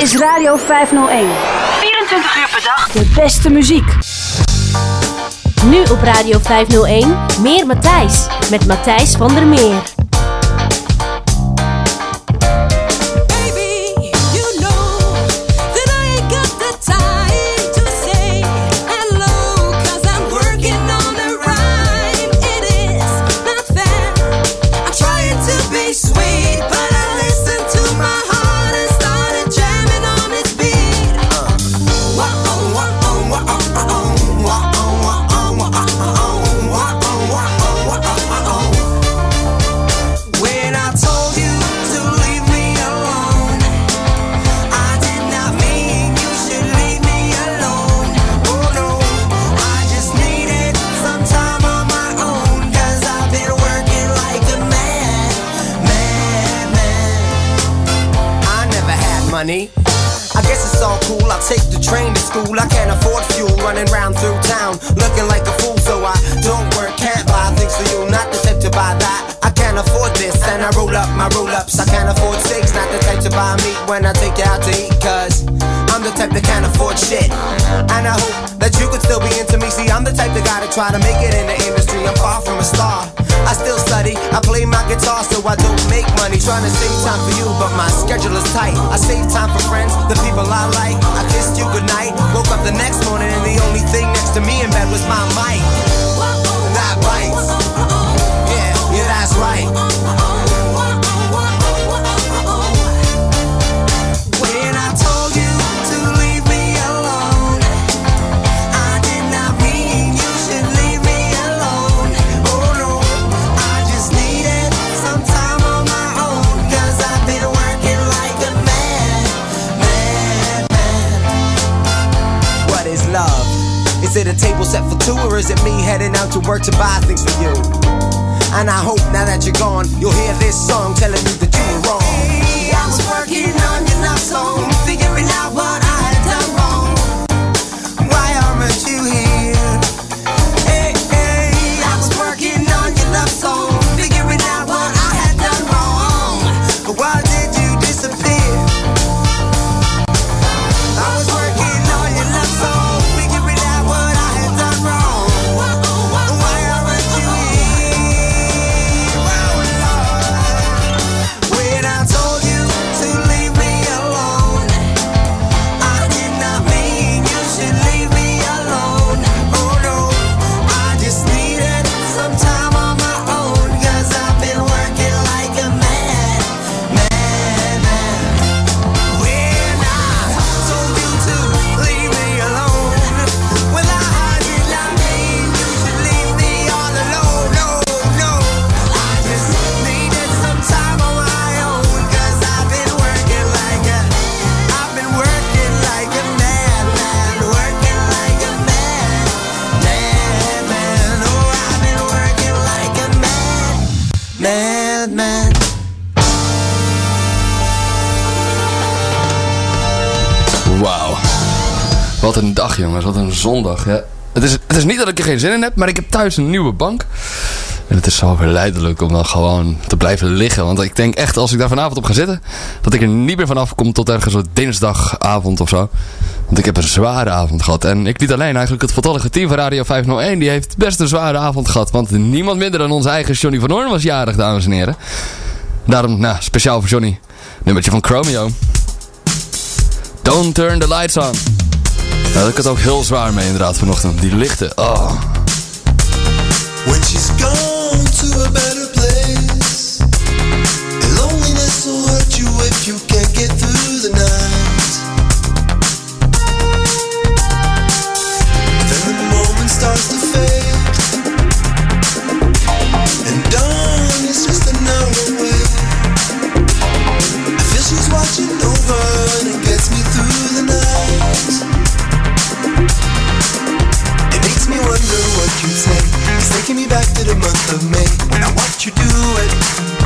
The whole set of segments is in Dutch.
is Radio 501. 24 uur per dag. De beste muziek. Nu op Radio 501 Meer Matthijs met Matthijs van der Meer. running round through town, looking like a fool, so I don't work, can't buy things for you, not the type to buy that. I can't afford this, and I roll up my roll ups. I can't afford six, not the type to buy meat when I take you out to eat, cuz I'm the type that can't afford shit. And I hope that you could still be into me. See, I'm the type that gotta try to make it in the industry. I'm far from a star. I still study, I play my guitar so I don't make money. Trying to save time for you, but my schedule is tight. I save time for friends, the people I like. I kissed you goodnight, woke up the next morning, and the only thing next to me in bed was my mic. That bites. Yeah, yeah, that's right. It a table set for two, or is it me heading out to work to buy things for you? And I hope now that you're gone, you'll hear this song telling you that you were wrong. Hey, I was working on your love song, jongens, wat een zondag. Ja. Het, is, het is niet dat ik er geen zin in heb, maar ik heb thuis een nieuwe bank. En het is zo verleidelijk om dan gewoon te blijven liggen. Want ik denk echt, als ik daar vanavond op ga zitten... dat ik er niet meer vanaf kom tot ergens dinsdagavond of zo. Want ik heb een zware avond gehad. En ik niet alleen, eigenlijk het voltallige team van Radio 501... die heeft best een zware avond gehad. Want niemand minder dan onze eigen Johnny van Hoorn was jarig, dames en heren. Daarom, nou, speciaal voor Johnny. Nummertje van Chromeo. Don't turn the lights on. Nou, ik het ook heel zwaar mee inderdaad vanochtend. Die lichten. Oh. When she's gone to Take me back to the month of May. And I watch you do it.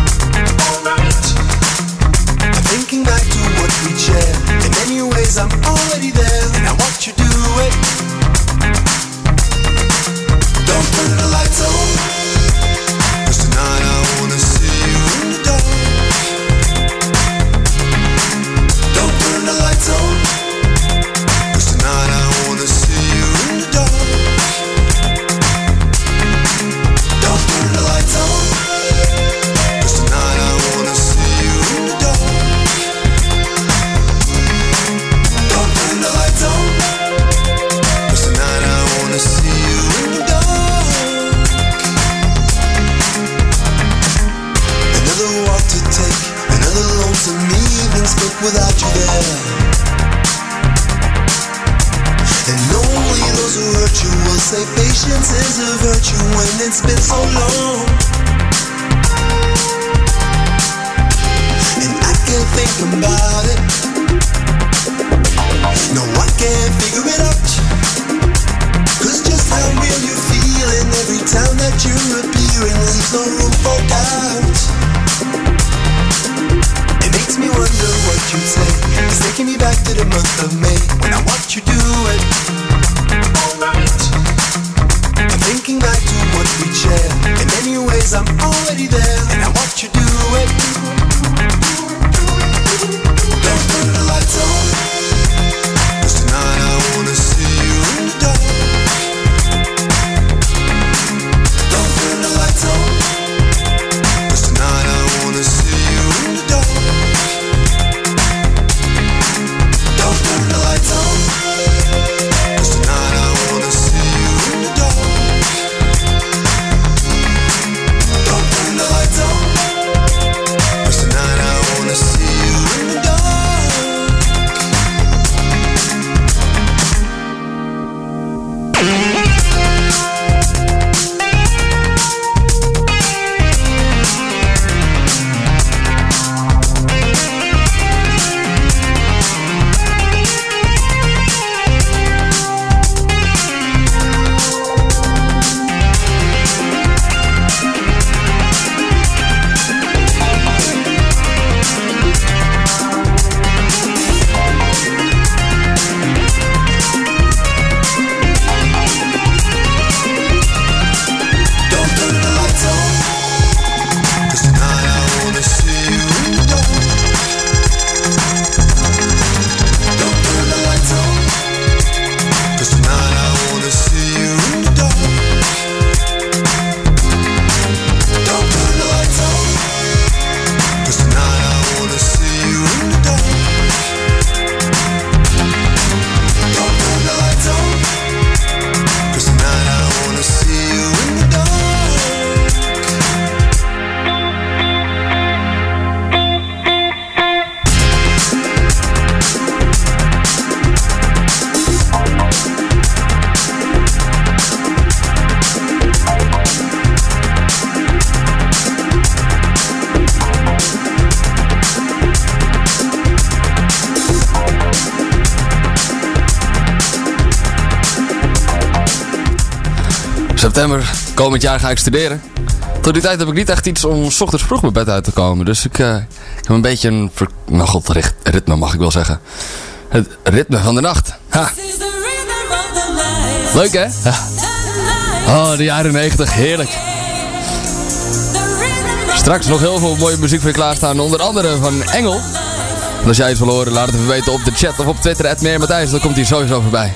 komend jaar ga ik studeren. Tot die tijd heb ik niet echt iets om s ochtends vroeg mijn bed uit te komen. Dus ik, eh, heb een beetje een verknoggeld nou ritme, mag ik wel zeggen. Het ritme van de nacht. Leuk hè? Oh, de jaren 90, heerlijk. Straks nog heel veel mooie muziek voor je klaarstaan. Onder andere van Engel. En als jij iets wil horen, laat het even weten op de chat of op Twitter. Het Meer Matthijs, dan komt hij sowieso voorbij.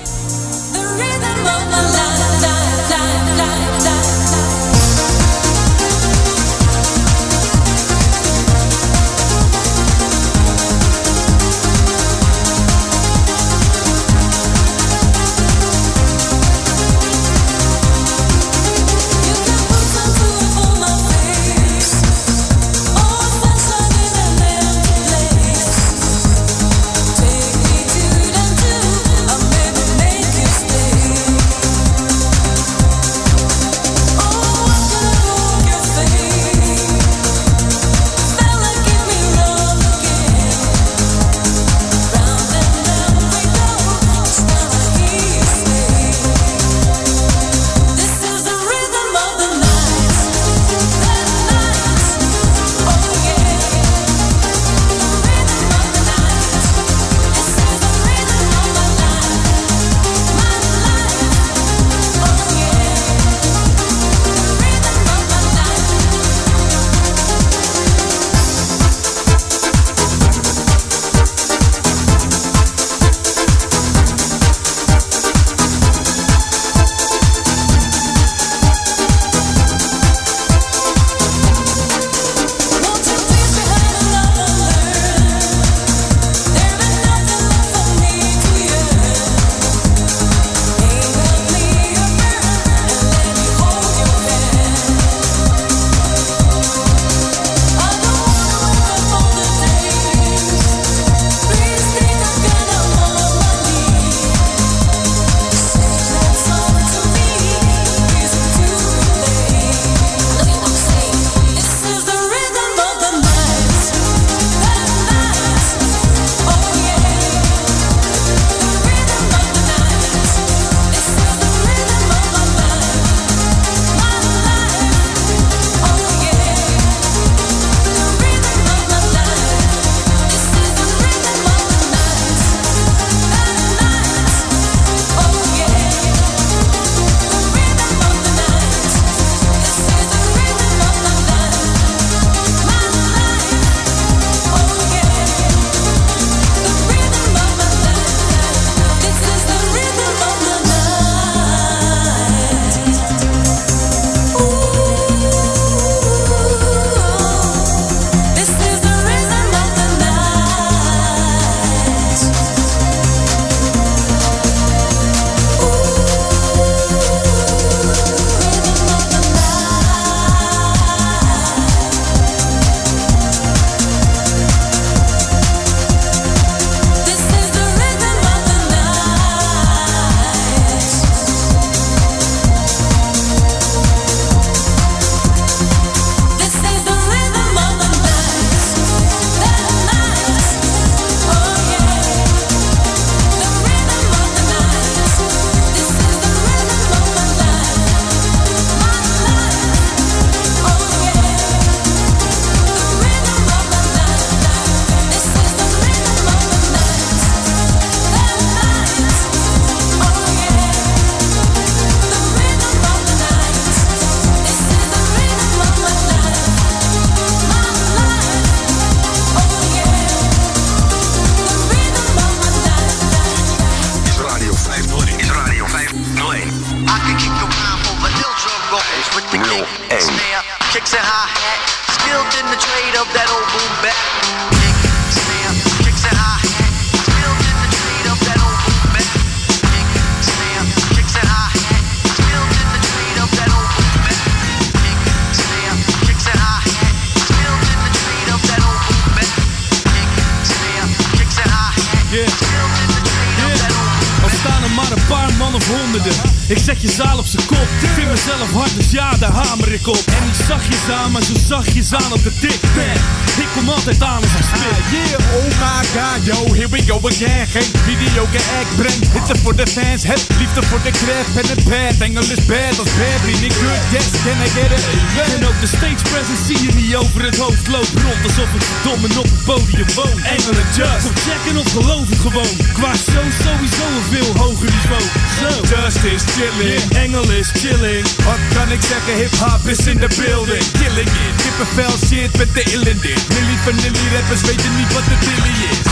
Aan op de dik. Man, ik kom altijd aan als ik spit. Ah, yeah, oh my god, yo, here we go again. Geen mediocre act, breng hitte voor de fans. Het liefde voor de craft en het pad. Engel is bad als bad, niet good, yes, can I get it? En ook de stage presence zie je niet over het hoofd. Loop rond alsof ik verdomme op het podium woon. Engelen just, kom checken of geloof het gewoon. Qua show sowieso een veel hoger niveau. Zo, Justice chilling. yeah, engel is chilling. Wat kan ik zeggen, hip-hop is in the building. Killing it, kippenvel shit met de ill in dit. Millie vanilli rappers weten niet wat de dilly is.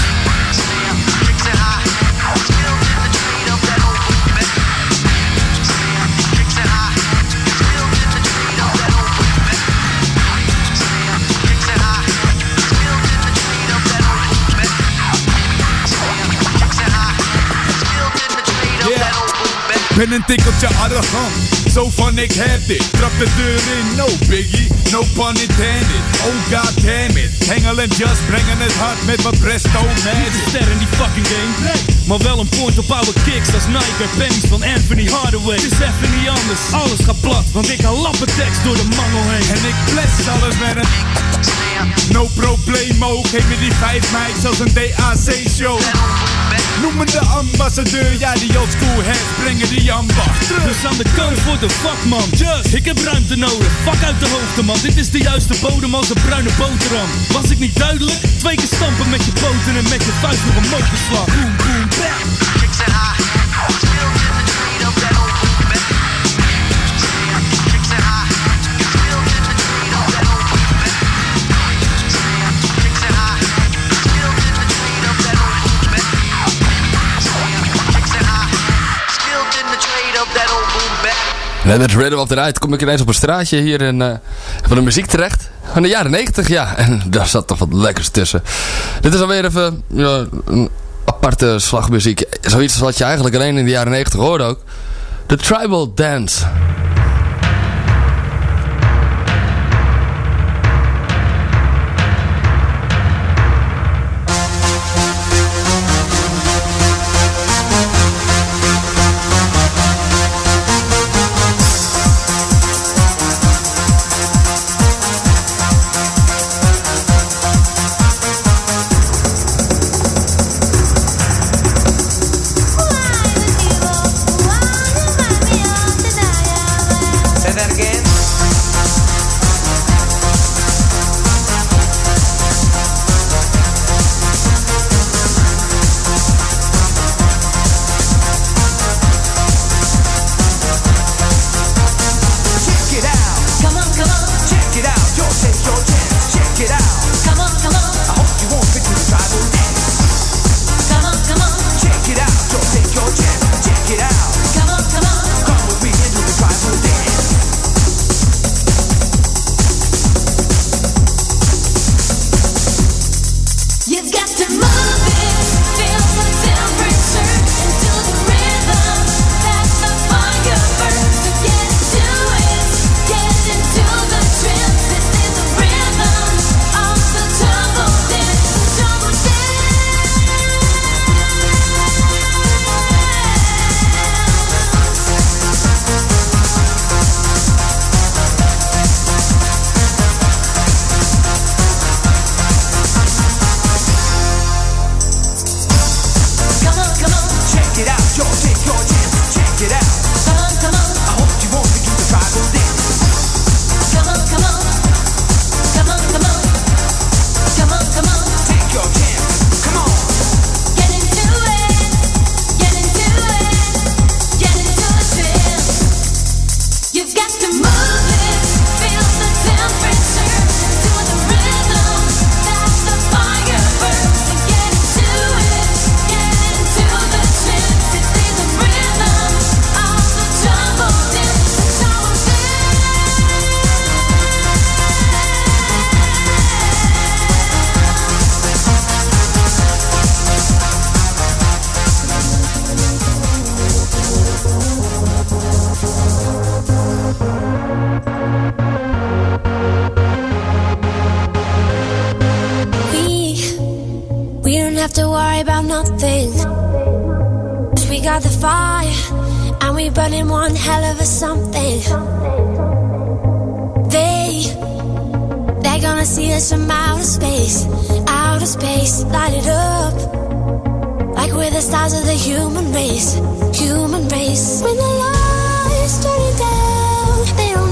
Ben een tikkeltje arrogant, zo van ik heb dit. Trap de deur in, no biggie, no pun intended. Oh god damn it, Hengel en Just brengen het hard met mijn presto Niet magic. ster in die fucking game. Nee. Maar wel een point op oude kicks als Nike en pennies van Anthony Hardaway. Het is even niet anders. Alles gaat plat, want ik haal lappentekst door de mangel heen. En ik bless alles met een no problemo. Geef me die vijf mics als een DAC show. Noem me de ambassadeur, ja die old school heads brengen die ambacht terug. Dus aan de kant voor de vakman. Just, ik heb ruimte nodig. Vak uit de hoogte man. Dit is de juiste bodem als een bruine boterham. Was ik niet duidelijk? Twee keer stampen met je poten en met je vuist nog een motorslag. Boom, boom, bam. Kicks and hi-hat. Net met Rhythm of the Night kom ik ineens op een straatje hier in, eh, van de muziek terecht. Van de jaren 90, ja. En daar zat toch wat lekkers tussen. Dit is alweer even een aparte slagmuziek. Zoiets wat je eigenlijk alleen in de jaren 90 hoorde ook. De Tribal Dance. nothing. Cause we got the fire, and we burning one hell of a something. They, they're gonna see us from outer space, outer space, light it up. Like we're the stars of the human race, human race. When the lights turn down, they don't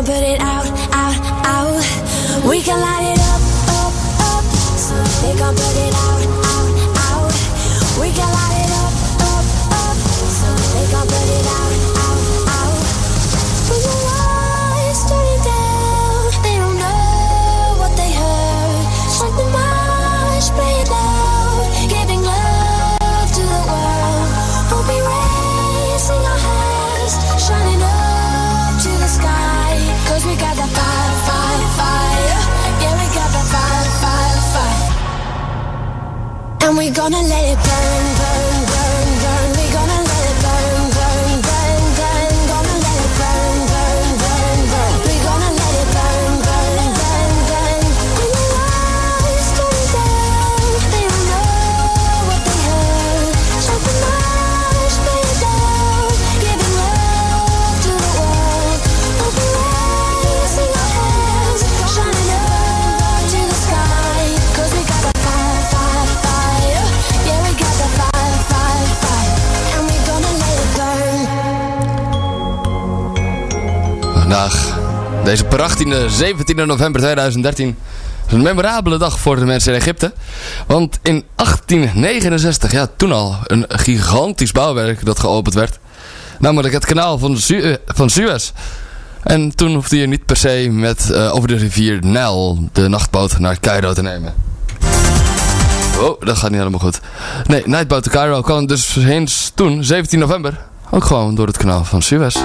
down, put it out, out, out. We can light it up, up, up. So they gon' put it out. and we gonna let it go Deze prachtige 17 november 2013 is een memorabele dag voor de mensen in Egypte. Want in 1869, ja toen al, een gigantisch bouwwerk dat geopend werd. Namelijk het kanaal van, Su eh, van Suez. En toen hoefde je niet per se met eh, over de rivier Nijl de nachtboot naar Cairo te nemen. Oh, dat gaat niet helemaal goed. Nee, Nightboat to Cairo kwam dus heen toen, 17 november, ook gewoon door het kanaal van Suez.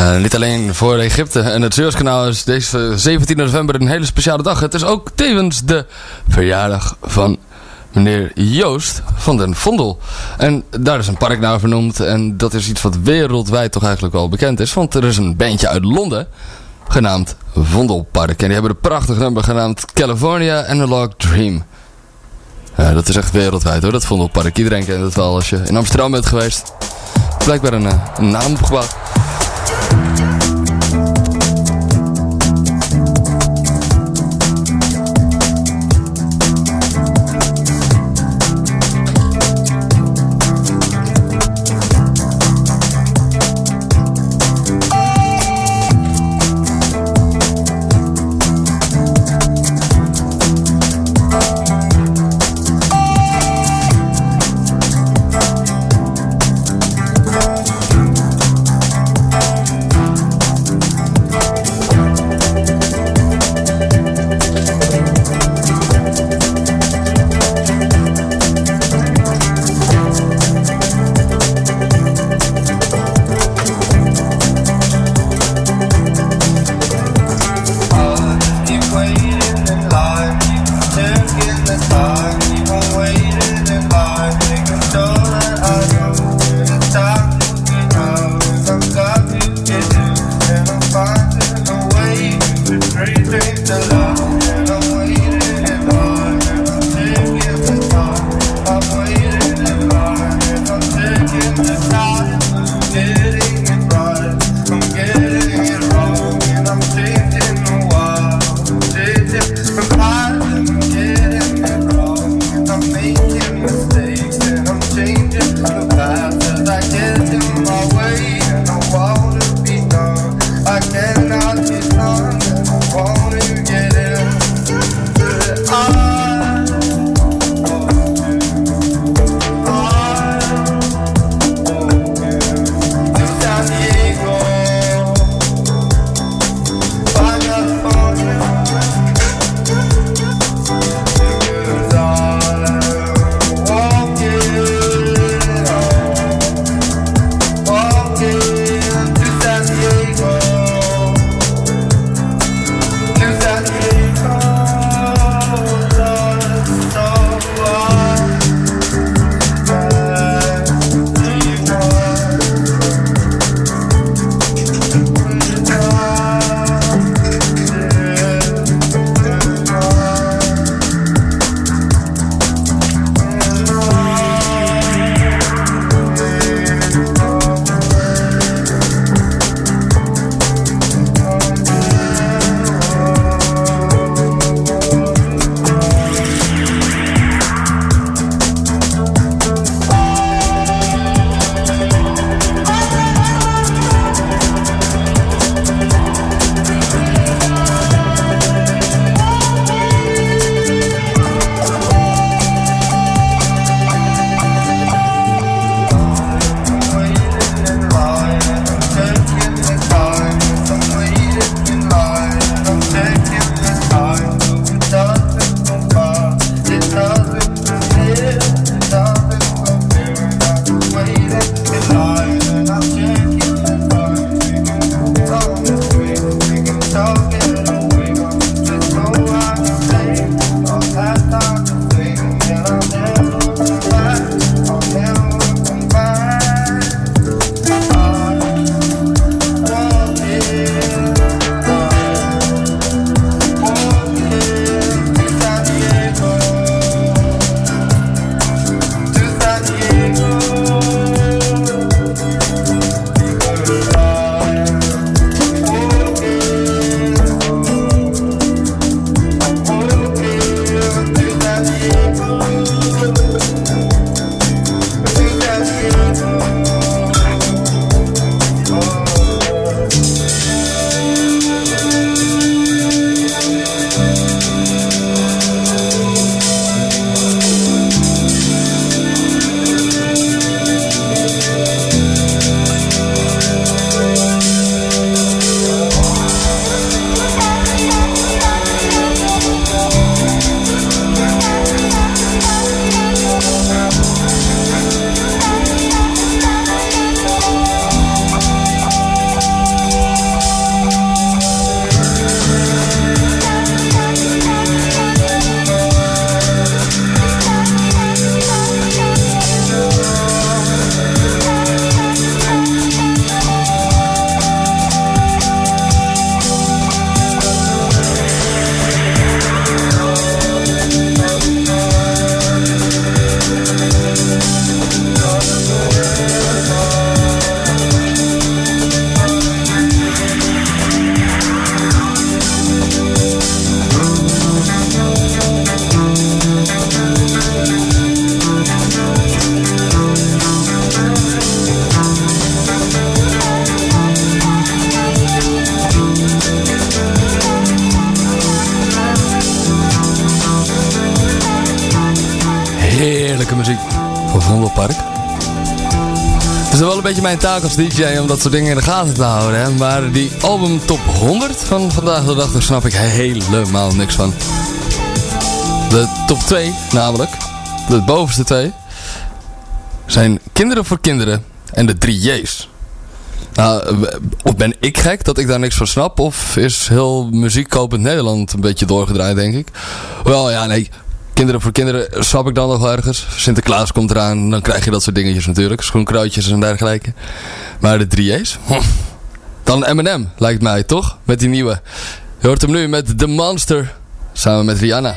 Eh, niet alleen voor Egypte en het Suezkanaal is deze 17 november een hele speciale dag. Het is ook tevens de verjaardag van meneer Joost van den Vondel. En daar is een park naar vernoemd. En dat is iets wat wereldwijd toch eigenlijk wel bekend is. Want er is een bandje uit Londen genaamd Vondelpark. En die hebben een prachtig nummer genaamd California Analog Dream. Dat is echt wereldwijd hoor, dat Vondelpark. Iedereen kent het wel als je in Amsterdam bent geweest. Blijkbaar een, eh, een naam opgebouwd. Is DJ om dat soort dingen in de gaten te houden. Hè? Maar die album top 100 van vandaag de dag, daar snap ik helemaal niks van. De top 2 namelijk, de bovenste twee, zijn Kinderen voor Kinderen en de 3 J's. Nou, of ben ik gek dat ik daar niks van snap? Of is heel muziekkopend Nederland een beetje doorgedraaid, denk ik? Wel, ja, nee. Kinderen voor kinderen snap ik dan nog wel ergens. Sinterklaas komt eraan, dan krijg je dat soort dingetjes natuurlijk. Schoenkruidjes en dergelijke. Maar de 3J's? Dan M&M, lijkt mij, toch? Met die nieuwe. Je hoort hem nu met The Monster. Samen met Rihanna.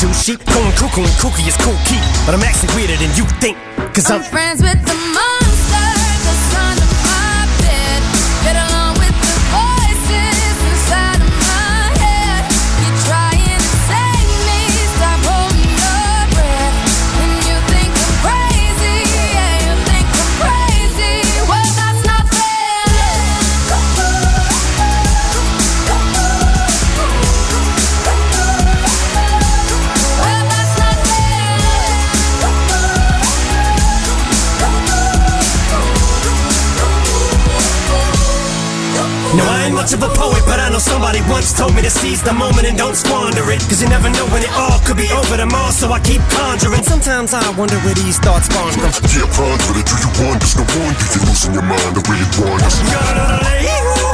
two sheep, going cuckoo and kooky is cool key. But I'm actually weirder than you think. Cause I'm, I'm friends with the monster, much of a poet, but I know somebody once told me to seize the moment and don't squander it. Cause you never know when it all could be over tomorrow, so I keep conjuring. Sometimes I wonder where these thoughts spawn from. Yeah, ponder it. Do you wonder? No wonder you're losing your mind the way it wanders. I think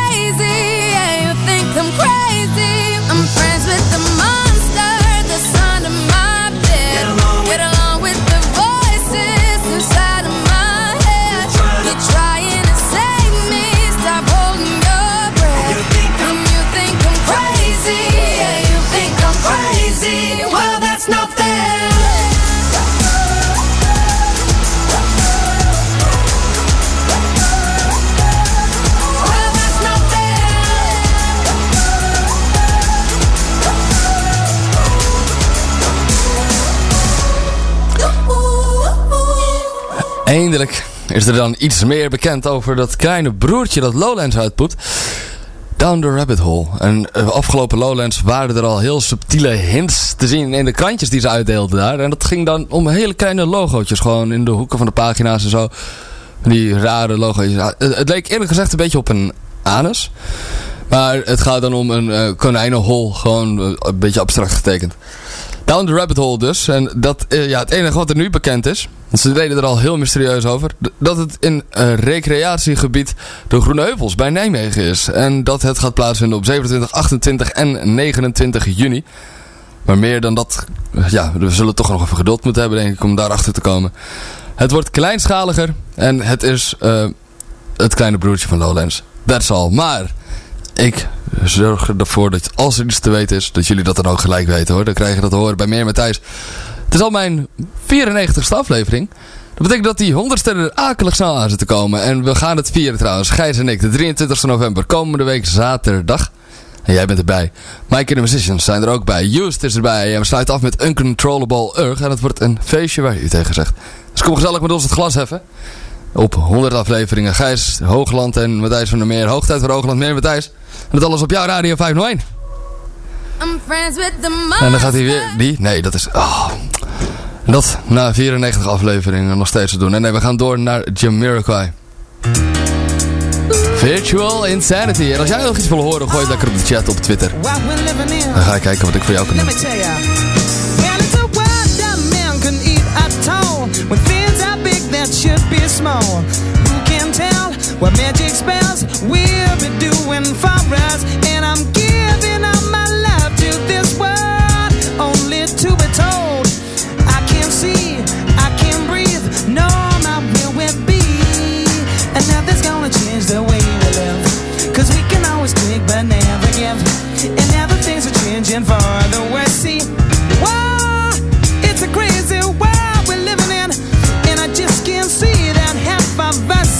Eindelijk is er dan iets meer bekend over dat kleine broertje dat Lowlands uitpoet. Down the Rabbit Hole. En uh, afgelopen Lowlands waren er al heel subtiele hints te zien in de krantjes die ze uitdeelden daar. En dat ging dan om hele kleine logootjes, gewoon in de hoeken van de pagina's en zo. Die rare logo's. Het, leek eerlijk gezegd een beetje op een anus. Maar het gaat dan om een uh, konijnenhol, gewoon uh, een beetje abstract getekend. Down the Rabbit Hole dus. En dat, ja, het enige wat er nu bekend is, ze deden er al heel mysterieus over, dat het in een recreatiegebied de Groene Heuvels bij Nijmegen is. En dat het gaat plaatsvinden op 27, 28 en 29 juni. Maar meer dan dat, ja, we zullen toch nog even geduld moeten hebben denk ik om daarachter te komen. Het wordt kleinschaliger en het is het kleine broertje van Lowlands. That's all. Maar ik zorg ervoor dat als er iets te weten is, dat jullie dat dan ook gelijk weten hoor. Dan krijg je dat te horen bij Meer Matthijs. Het is al mijn 94ste aflevering. Dat betekent dat die 100ste er akelig snel aan zit te komen. En we gaan het vieren trouwens. Gijs en ik, de 23 november, komende week zaterdag. En jij bent erbij. Mike and the Musicians zijn er ook bij. Used is erbij. En we sluiten af met Uncontrollable Urg. En het wordt een feestje waar u tegen zegt. Dus kom gezellig met ons het glas heffen. Op 100 afleveringen. Gijs, Hoogland en Matthijs van der Meer. Hoogtijd voor Hoogland, meer Matthijs. En dat alles op jouw radio 501. En dan gaat hij weer... Die? Nee, dat is... Oh. Dat na 94 afleveringen nog steeds te doen. En nee, we gaan door naar Jamiroquai. Virtual Insanity. En als jij nog iets wil horen, gooi het lekker op de chat op Twitter. Dan ga ik kijken wat ik voor jou kan doen. that should be small. Who can tell what magic spells we'll be doing for us? Changing for the worse. See, whoa, it's a crazy world we're living in. And I just can't see that half of us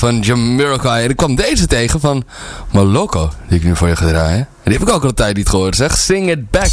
van Jamiroquai. En ik kwam deze tegen van Moloko, die ik nu voor je ga draaien. En die heb ik ook al een tijd niet gehoord, zeg. Sing it back.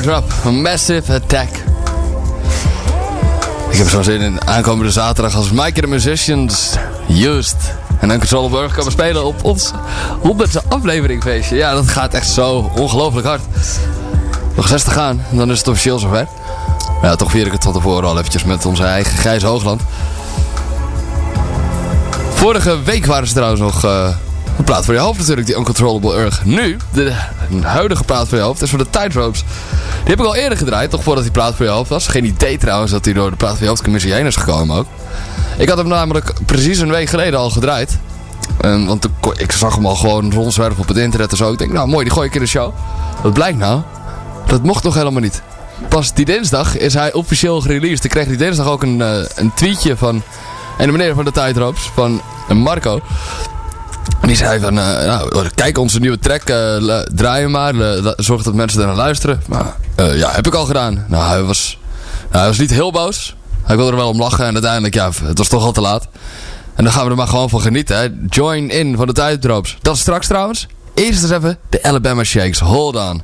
Teardrop Massive Attack. Ik heb zo zin in aankomende zaterdag als Mike the Musicians Used. En dan Controlburg komen spelen op ons 100ste afleveringfeestje. Ja, dat gaat echt zo ongelooflijk hard. Nog zes te gaan, en dan is het officieel zover. Ja, toch vier ik het van tevoren al eventjes met onze eigen Grijze Hoogland. Vorige week waren ze trouwens nog uh, een plaat voor je hoofd natuurlijk, die Uncontrollable Urge. Nu, de huidige plaat voor je hoofd, is voor de Tightropes. Die heb ik al eerder gedraaid, toch voordat die plaat voor je hoofd was. Geen idee trouwens dat hij door de plaat voor je hoofdcommissie heen is gekomen ook. Ik had hem namelijk precies een week geleden al gedraaid. Want ik zag hem al gewoon rondzwerven op het internet en zo. Ik denk, nou mooi, die gooi ik in de show. Wat blijkt nou? Dat mocht nog helemaal niet. Pas die dinsdag is hij officieel gereleased. Ik kreeg die dinsdag ook een, uh, een tweetje van een meneer van de Tightropes, van Marco. En die zei van, uh, nou, kijk onze nieuwe track, uh, draai hem maar, zorg dat mensen naar luisteren. Maar ja, heb ik al gedaan. Nou, hij was, nou, hij was niet heel boos. Hij wilde er wel om lachen en uiteindelijk, ja, het was toch al te laat. En dan gaan we er maar gewoon van genieten. Hè. Join in van de Tightropes. Dat is straks trouwens. Eerst eens even de Alabama Shakes. Hold on.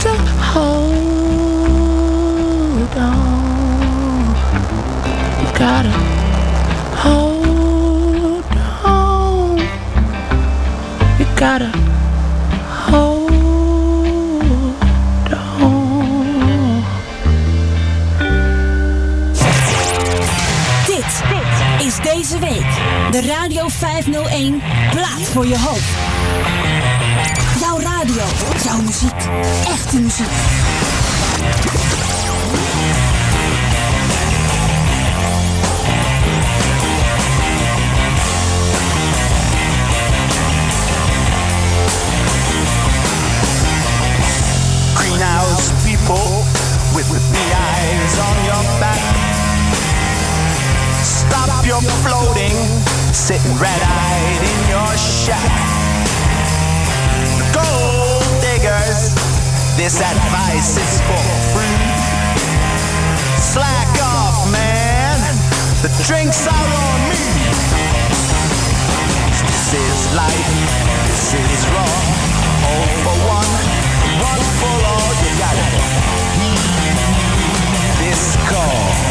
to hold on. You've gotta hold on. You gotta hold on. Dit, dit is deze week de Radio 501 Plaat voor je hoofd. Jouw muziek, echte muziek. Greenhouse people with eyes on your back. Stop your floating, sitting red-eyed in your shack. This advice is for free. Slack off, man. The drinks are on me. This is life, this is wrong. All for one, one for all. You gotta heed this call.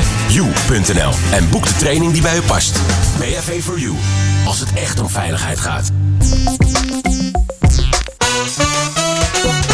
www.bav-4-u.nl en boek de training die bij u past. BHV for You, als het echt om veiligheid gaat.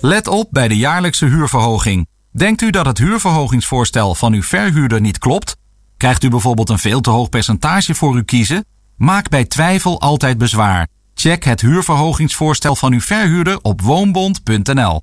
Let op bij de jaarlijkse huurverhoging. Denkt u dat het huurverhogingsvoorstel van uw verhuurder niet klopt? Krijgt u bijvoorbeeld een veel te hoog percentage voor uw kiezen? Maak bij twijfel altijd bezwaar. Check het huurverhogingsvoorstel van uw verhuurder op woonbond.nl.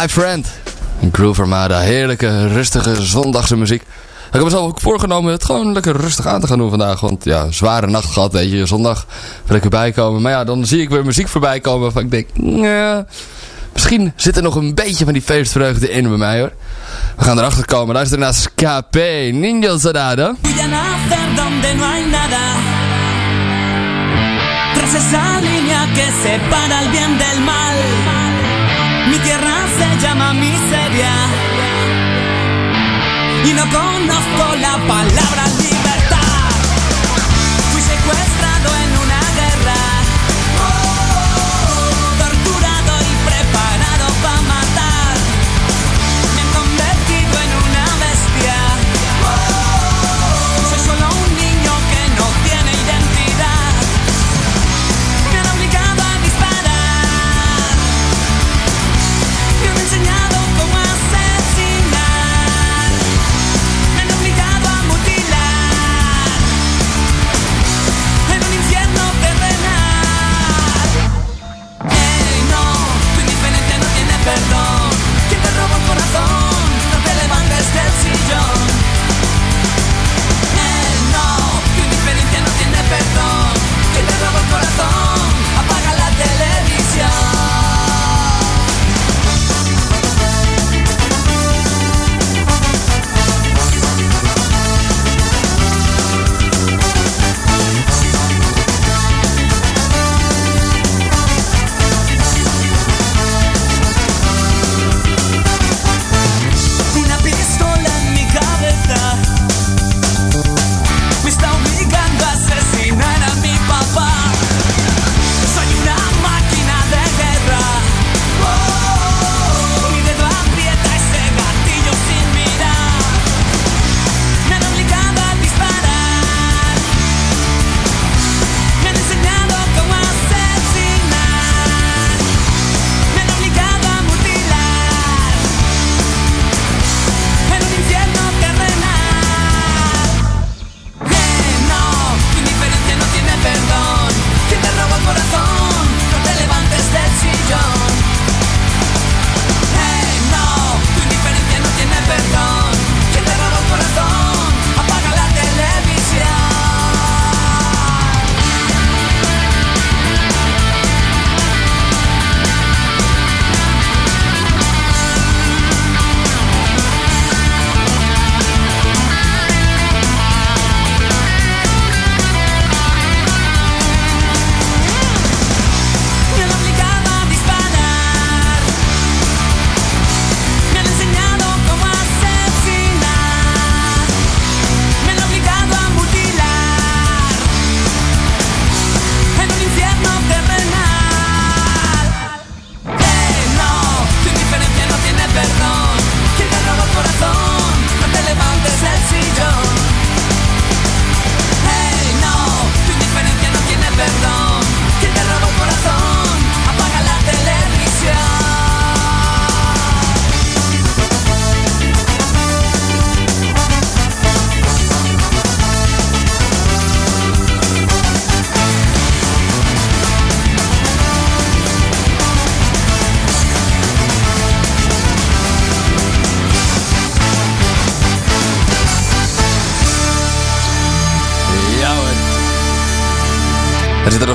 My Friend. Groove Armada. Heerlijke, rustige, zondagse muziek. Ik heb mezelf ook voorgenomen het gewoon lekker rustig aan te gaan doen vandaag. Want ja, zware nacht gehad, weet je. Zondag wil ik erbij komen. Maar ja, dan zie ik weer muziek voorbij komen waarvan ik denk... Misschien zit er nog een beetje van die feestvreugde in bij mij hoor. We gaan erachter komen. Luister naar SKP. Ninja Zadada. Tras esa línea que separa el bien del mal. Mi tierra se llama miseria. Y no conozco la palabra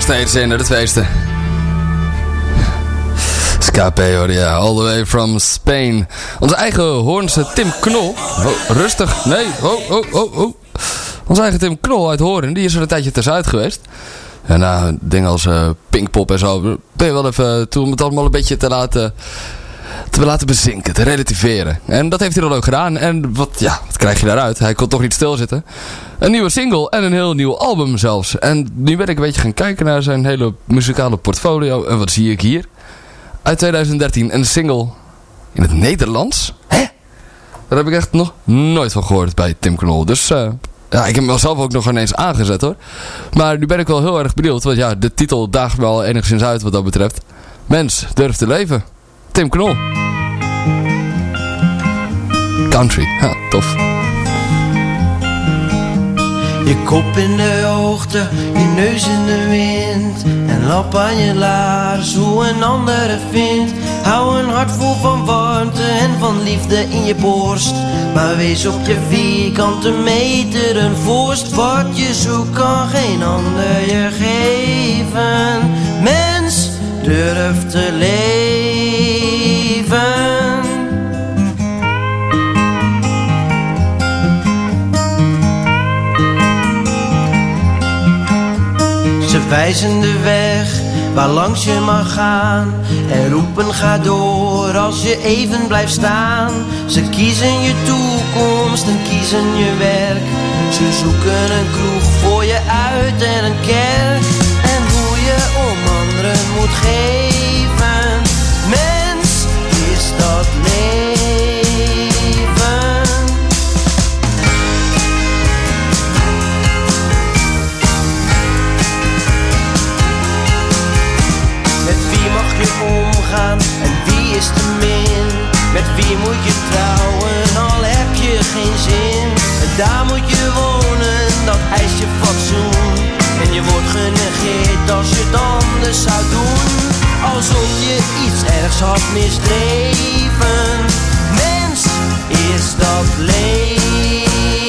steeds in, hè, de tweeste. SKP hoor, ja. All the way from Spain. Onze eigen Hoornse Tim Knol. Oh, rustig. Nee. Oh, oh, oh, oh. Onze eigen Tim Knol uit Hoorn. Die is er een tijdje tussenuit geweest. En nou, dingen als eh, Pinkpop en zo. Ben je wel even toe om het allemaal een beetje te laten te laten bezinken, te relativeren. En dat heeft hij dan ook gedaan. En wat, ja, wat krijg je daaruit? Hij kon toch niet stilzitten. Een nieuwe single en een heel nieuw album zelfs. En nu ben ik een beetje gaan kijken naar zijn hele muzikale portfolio. En wat zie ik hier? Uit 2013 een single in het Nederlands. Hè? Daar heb ik echt nog nooit van gehoord bij Tim Knol. Dus eh, ja, ik heb hem zelf ook nog ineens aangezet hoor. Maar nu ben ik wel heel erg benieuwd. Want ja, de titel daagt me al enigszins uit wat dat betreft. Mens, durf te leven. Tim Knol. Country, ja, tof. Je kop in de hoogte, je neus in de wind En lap aan je laars hoe een ander vindt Hou een hart vol van warmte en van liefde in je borst. Maar wees op je vierkante meter een vorst. Wat je zoekt kan geen ander je geven. Mens, durf te leven. Wijzen de weg waar langs je mag gaan. En roepen ga door als je even blijft staan. Ze kiezen je toekomst en kiezen je werk. Ze zoeken een kroeg voor je uit en een kerk. En hoe je om anderen moet geven. Mens, is dat leven en wie is te min? Met wie moet je trouwen al heb je geen zin? En daar moet je wonen, dat eist je fatsoen. En je wordt genegeerd als je het anders zou doen. Alsof je iets ergs had misdreven. Mens, is dat leven?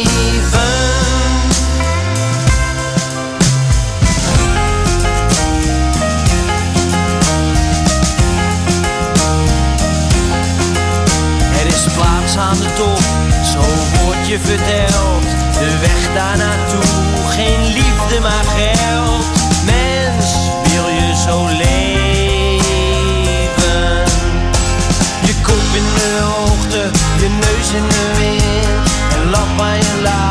Je verteld. De weg daar naartoe, geen liefde maar geld. Mens, wil je zo leven? Je kop in de hoogte, je neus in de wind. En lap aan je laars,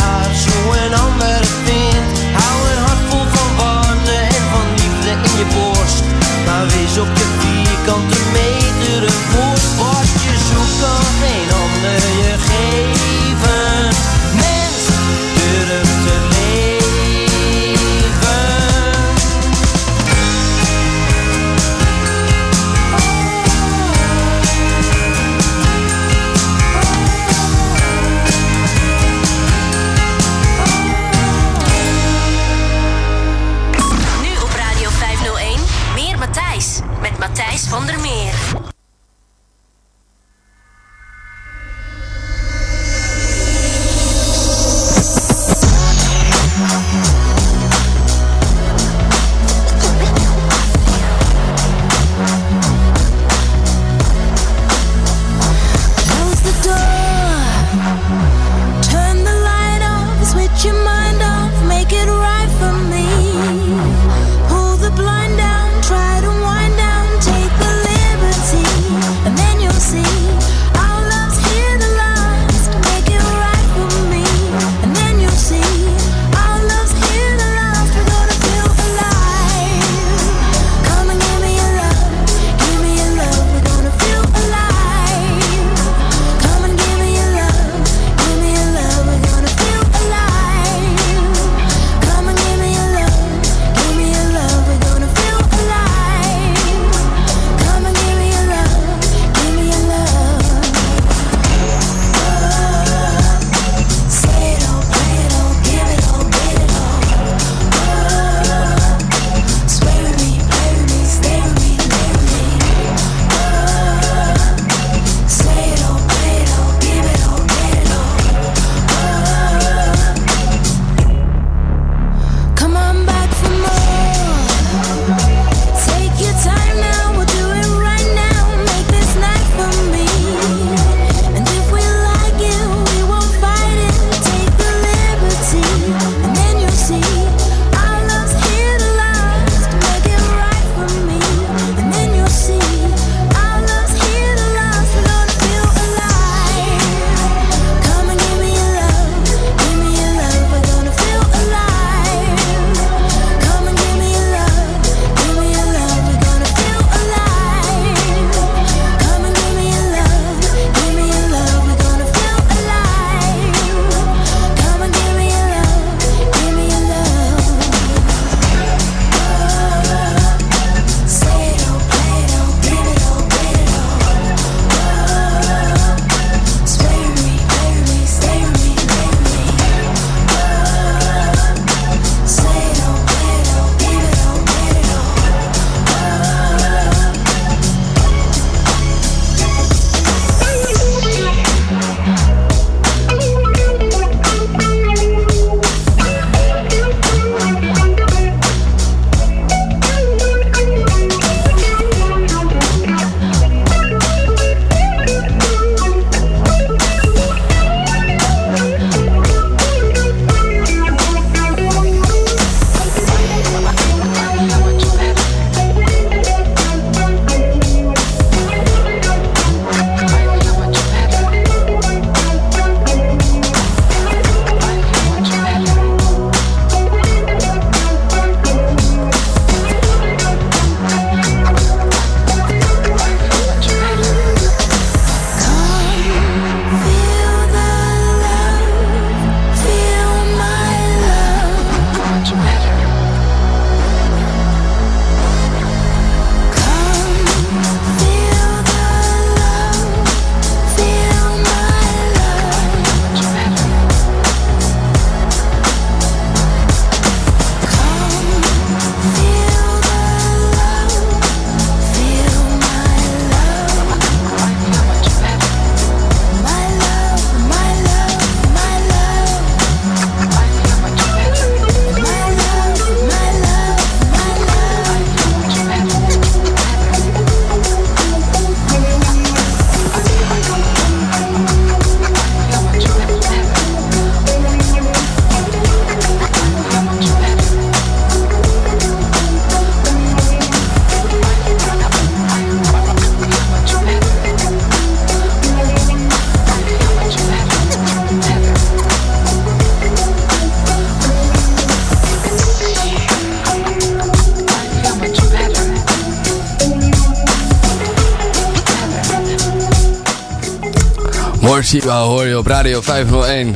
Radio 501.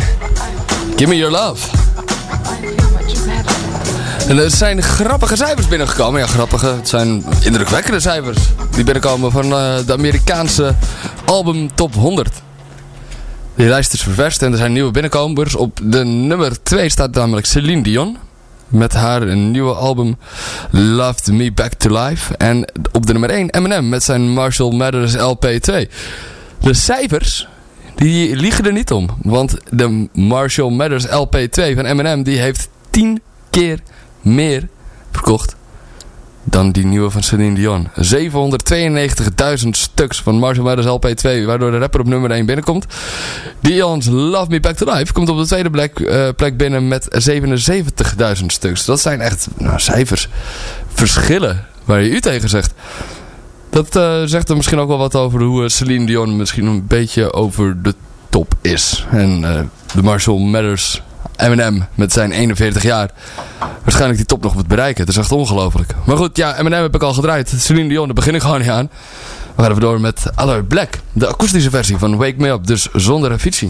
Give me your love. En er zijn grappige cijfers binnengekomen. Ja, grappige. Het zijn indrukwekkende cijfers die binnenkomen van eh, de Amerikaanse album Top 100. Die lijst is ververst en er zijn nieuwe binnenkomers. Op de nummer 2 staat namelijk Celine Dion. Met haar nieuwe album Loved Me Back to Life. En op de nummer 1 Eminem met zijn Marshall Mathers LP2. De cijfers, die liegen er niet om. Want de Marshall Mathers LP2 van Eminem, die heeft 10 keer meer verkocht dan die nieuwe van Celine Dion. 792.000 stuks van Marshall Mathers LP2, waardoor de rapper op nummer 1 binnenkomt. Dion's Love Me Back to Life komt op de tweede plek, eh, plek binnen met 77.000 stuks. Dat zijn echt nou, cijfers, verschillen waar je u tegen zegt. Dat eh, zegt er misschien ook wel wat over hoe eh, Celine Dion misschien een beetje over de top is. En eh, de Marshall Mathers Eminem met zijn 41 jaar waarschijnlijk die top nog moet bereiken. Het is echt ongelooflijk. Maar goed, ja, Eminem heb ik al gedraaid. Celine Dion, daar begin ik gewoon niet aan. We gaan even door met Alloy Black. De akoestische versie van Wake Me Up. Dus zonder Avicii.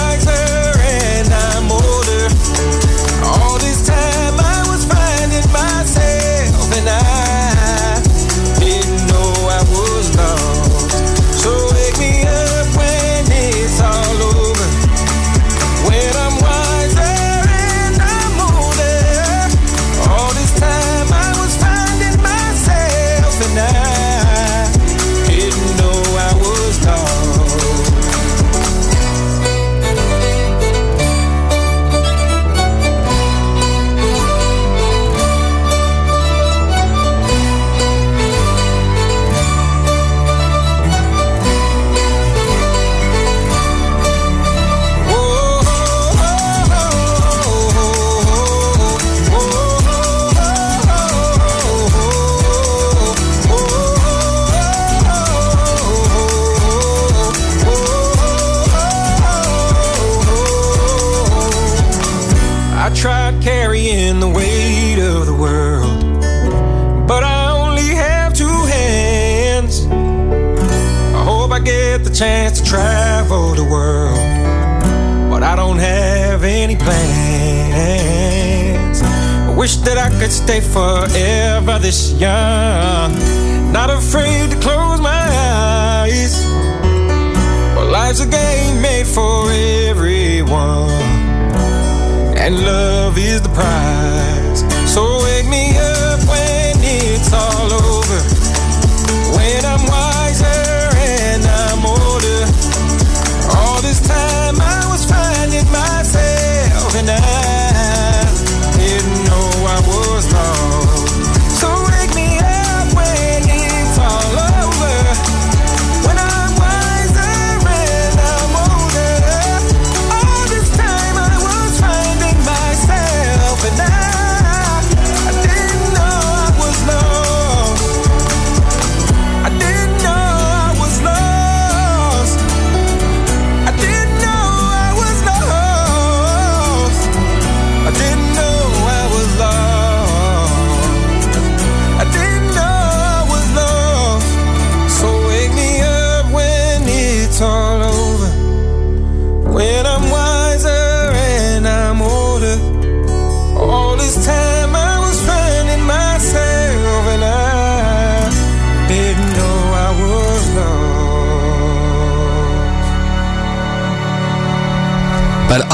that I could stay forever this young, not afraid to close my eyes. But life's a game made for everyone and love is the prize. So wake me up when it's all over.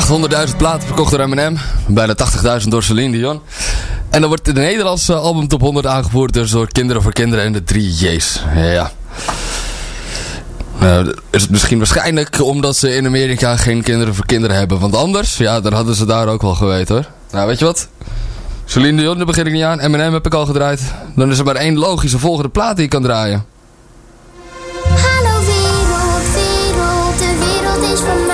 100.000 platen verkocht door M&M. Bijna 80.000 door Celine Dion. En dan wordt de Nederlandse album top 100 aangevoerd dus door Kinderen voor Kinderen en de 3 J's. Ja. Nou, is het misschien waarschijnlijk omdat ze in Amerika geen kinderen voor kinderen hebben. Want anders, ja, dan hadden ze daar ook wel geweten hoor. Nou, weet je wat? Celine Dion, daar begin ik niet aan. M&M heb ik al gedraaid. Dan is er maar één logische volgende plaat die je kan draaien. Hallo wereld, wereld, de wereld is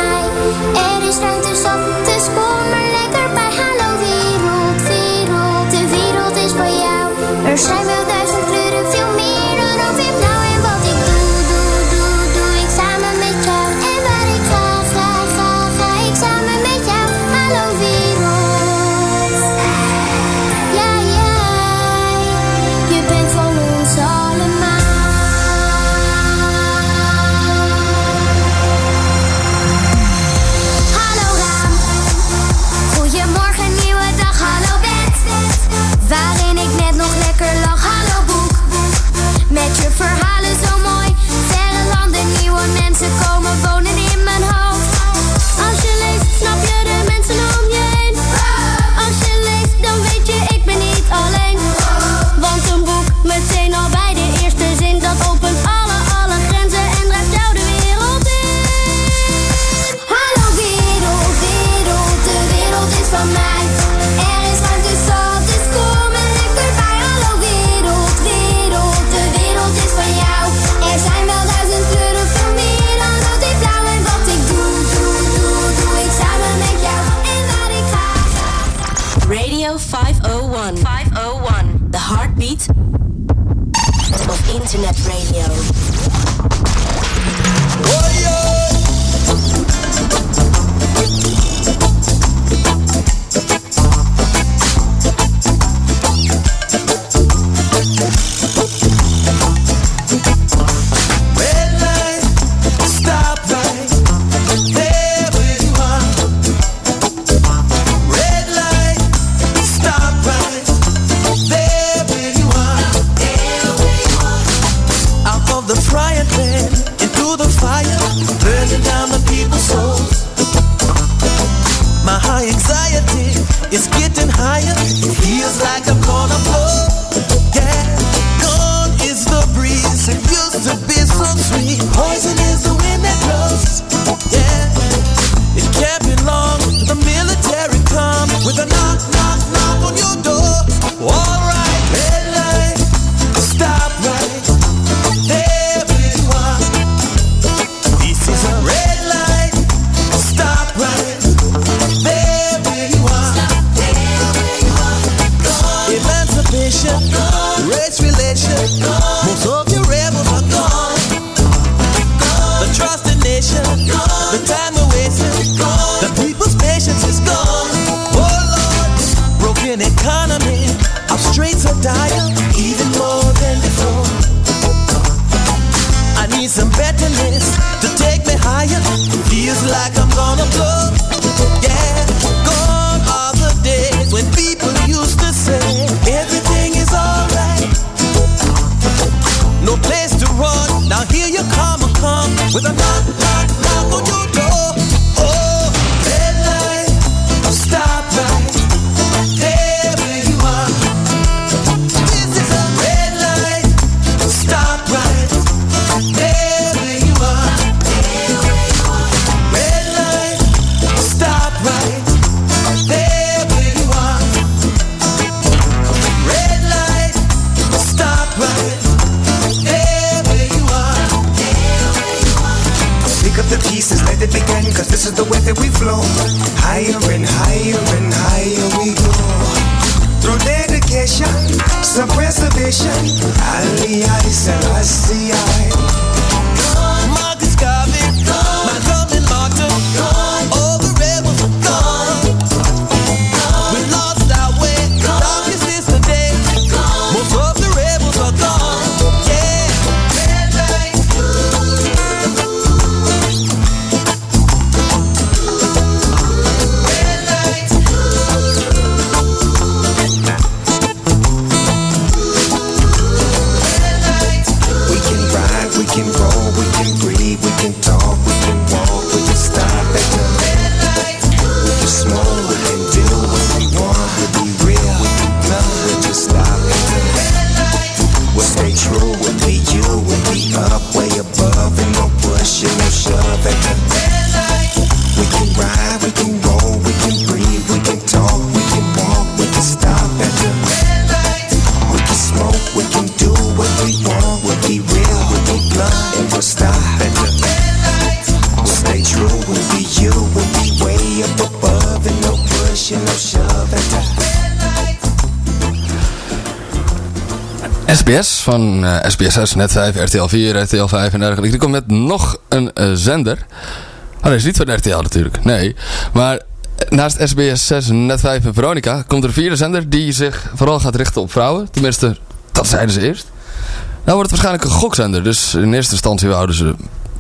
it began, cause this is the way that we flow. Higher and higher and higher we go. Through dedication, some preservation, Ali I and I see I. SBS van eh, SBS 6, Net 5, RTL 4, RTL 5 en dergelijke. Die komt met nog een eh, zender. Oh, dat is niet van RTL natuurlijk. Nee. Maar naast SBS 6, Net 5 en Veronica komt er een vierde zender die zich vooral gaat richten op vrouwen. Tenminste, dat zeiden ze eerst. Nou wordt het waarschijnlijk een gokzender. Dus in eerste instantie wouden ze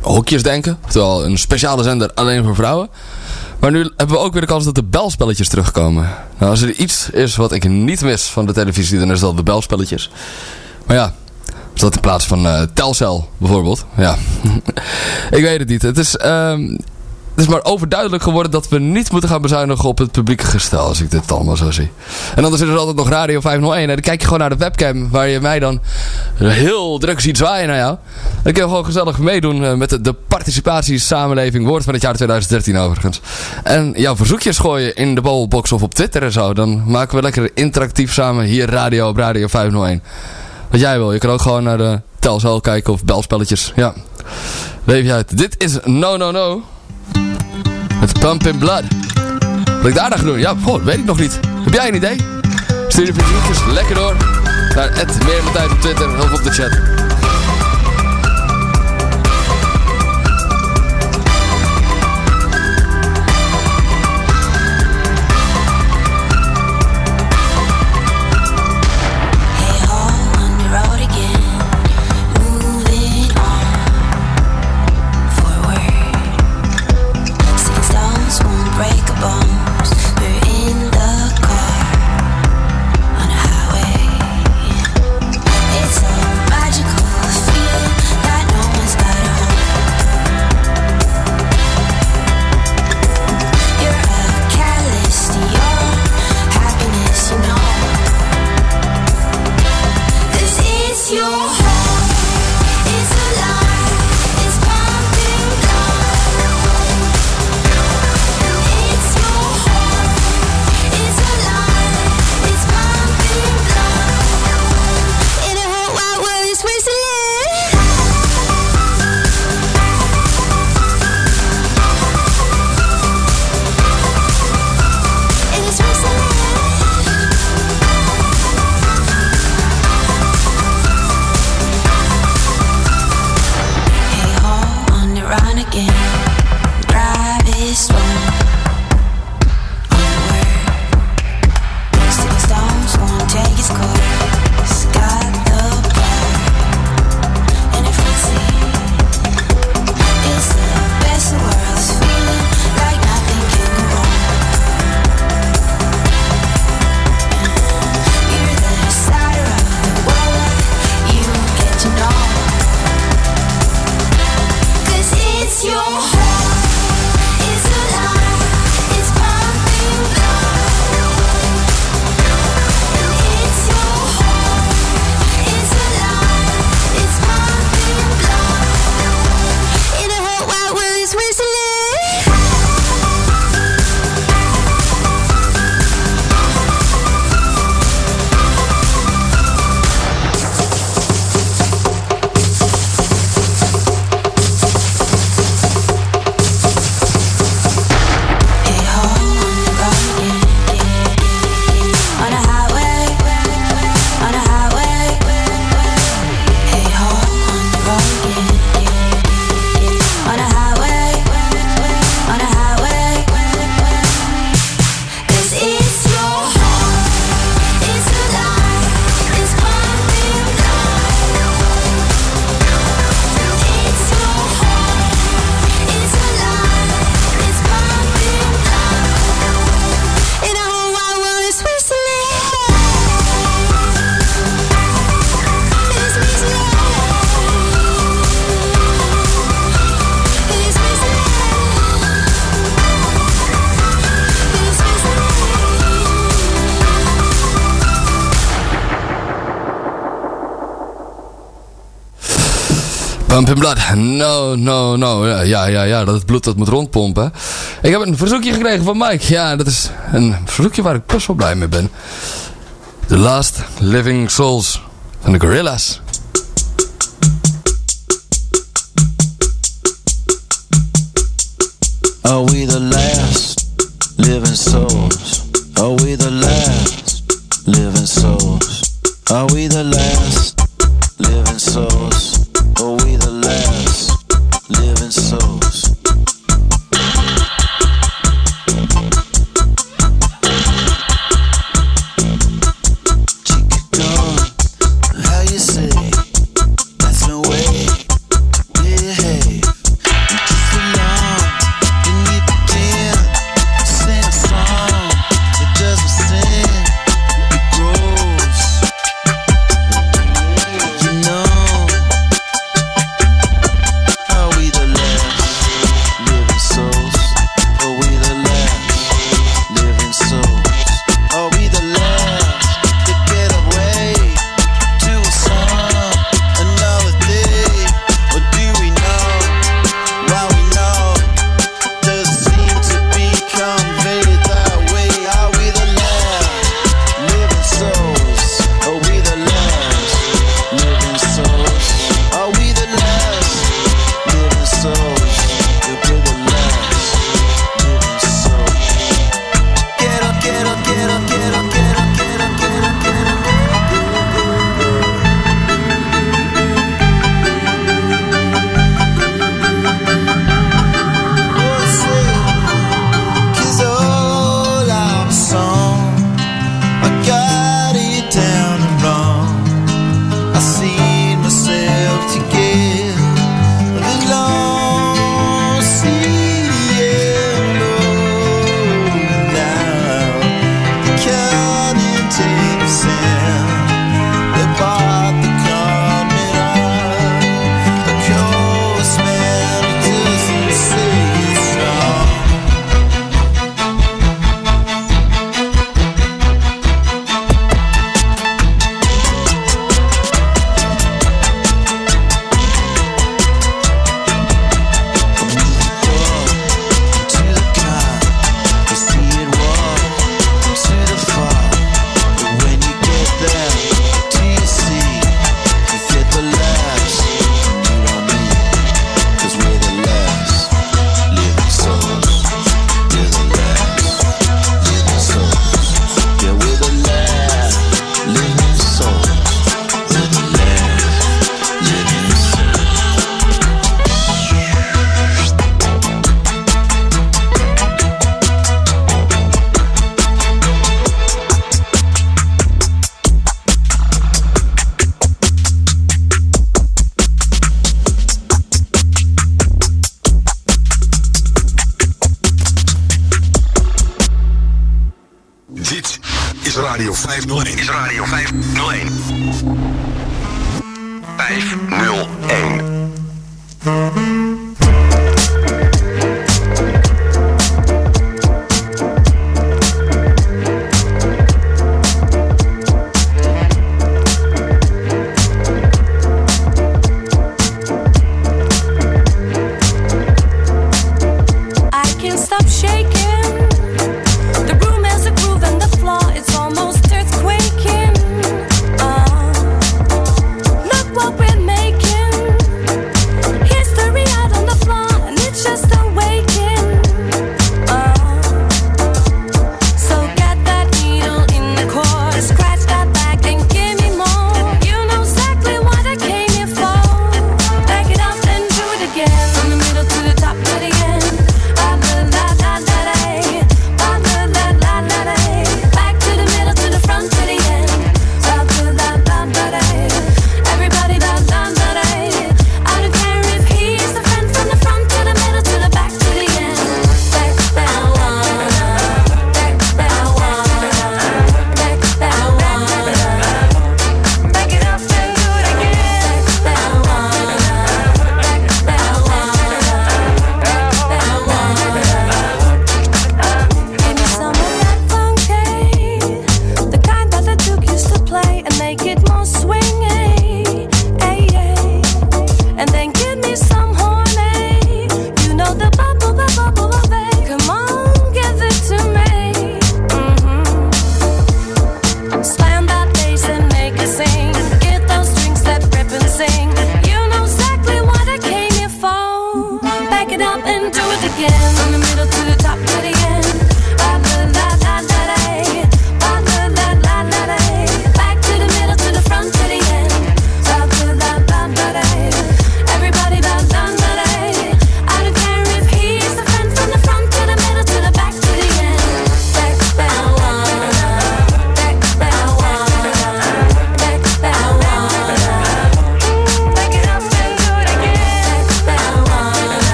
hokjes denken. Terwijl een speciale zender alleen voor vrouwen. Maar nu hebben we ook weer de kans dat de belspelletjes terugkomen. Nou, als er iets is wat ik niet mis van de televisie, dan is dat de belspelletjes. Maar ja, is dat in plaats van eh, Telcel bijvoorbeeld? Ja, ik weet het niet. Het is, ehm, het is maar overduidelijk geworden dat we niet moeten gaan bezuinigen op het publieke gestel, als ik dit allemaal zo zie. En anders is er altijd nog Radio 501. En dan kijk je gewoon naar de webcam, waar je mij dan heel druk ziet zwaaien naar jou. Dan kun je gewoon gezellig meedoen eh, met de, de participatiesamenleving, woord van het jaar 2013 overigens. En jouw verzoekjes gooien in de bowlbox of op Twitter en zo. Dan maken we lekker interactief samen hier radio op Radio 501. Wat jij wil. Je kan ook gewoon naar de Telcel kijken of belspelletjes. Ja, leef je uit. Dit is No No No. Met Pump in Blood. Wat ik daar nog doen? Ja, goh, weet ik nog niet. Heb jij een idee? Stuur je verzoekjes lekker door naar het Meermatthijs op Twitter of op de chat. Blood. No, no, no. Ja, ja, ja, dat het bloed dat moet rondpompen. Ik heb een verzoekje gekregen van Mike. Ja, dat is een verzoekje waar ik best wel blij mee ben. The Last Living Souls van de Gorillas. Are we the last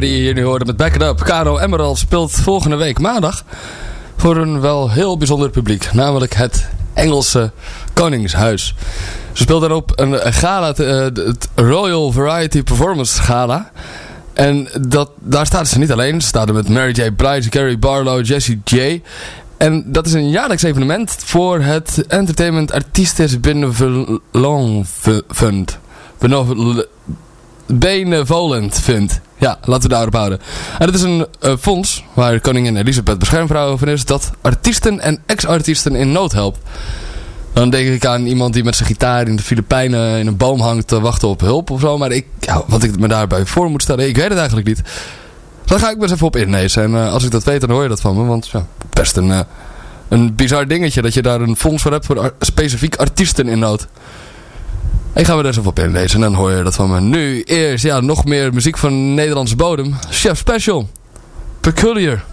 die je hier nu hoorde met Back It Up, Caro Emerald, speelt volgende week maandag voor een wel heel bijzonder publiek. Namelijk het Engelse Koningshuis. Ze speelt daarop een gala, eh, het Royal Variety Performance Gala. En dat, daar staat ze niet alleen. Ze staat er met Mary J. Blige, Gary Barlow, Jessie J. En dat is een jaarlijks evenement voor het Entertainment Artistes Benevolent Fund. Benevolent Fund. Ja, laten we daarop houden. En het is een eh, fonds waar koningin Elisabeth beschermvrouw van is... dat artiesten en ex-artiesten in nood helpt. Dan denk ik aan iemand die met zijn gitaar in de Filipijnen in een boom hangt te wachten op hulp of zo. Maar ik, wat ik me daarbij voor moet stellen, ik weet het eigenlijk niet. Daar ga ik eens even op inlezen. En eh, als ik dat weet, dan hoor je dat van me. Want ja, best een, eh, een bizar dingetje dat je daar een fonds voor hebt voor specifiek artiesten in nood. Ik ga daar eens even op inlezen en dan hoor je dat van me. Nu eerst, ja, nog meer muziek van Nederlandse bodem. Chef Special. Peculiar.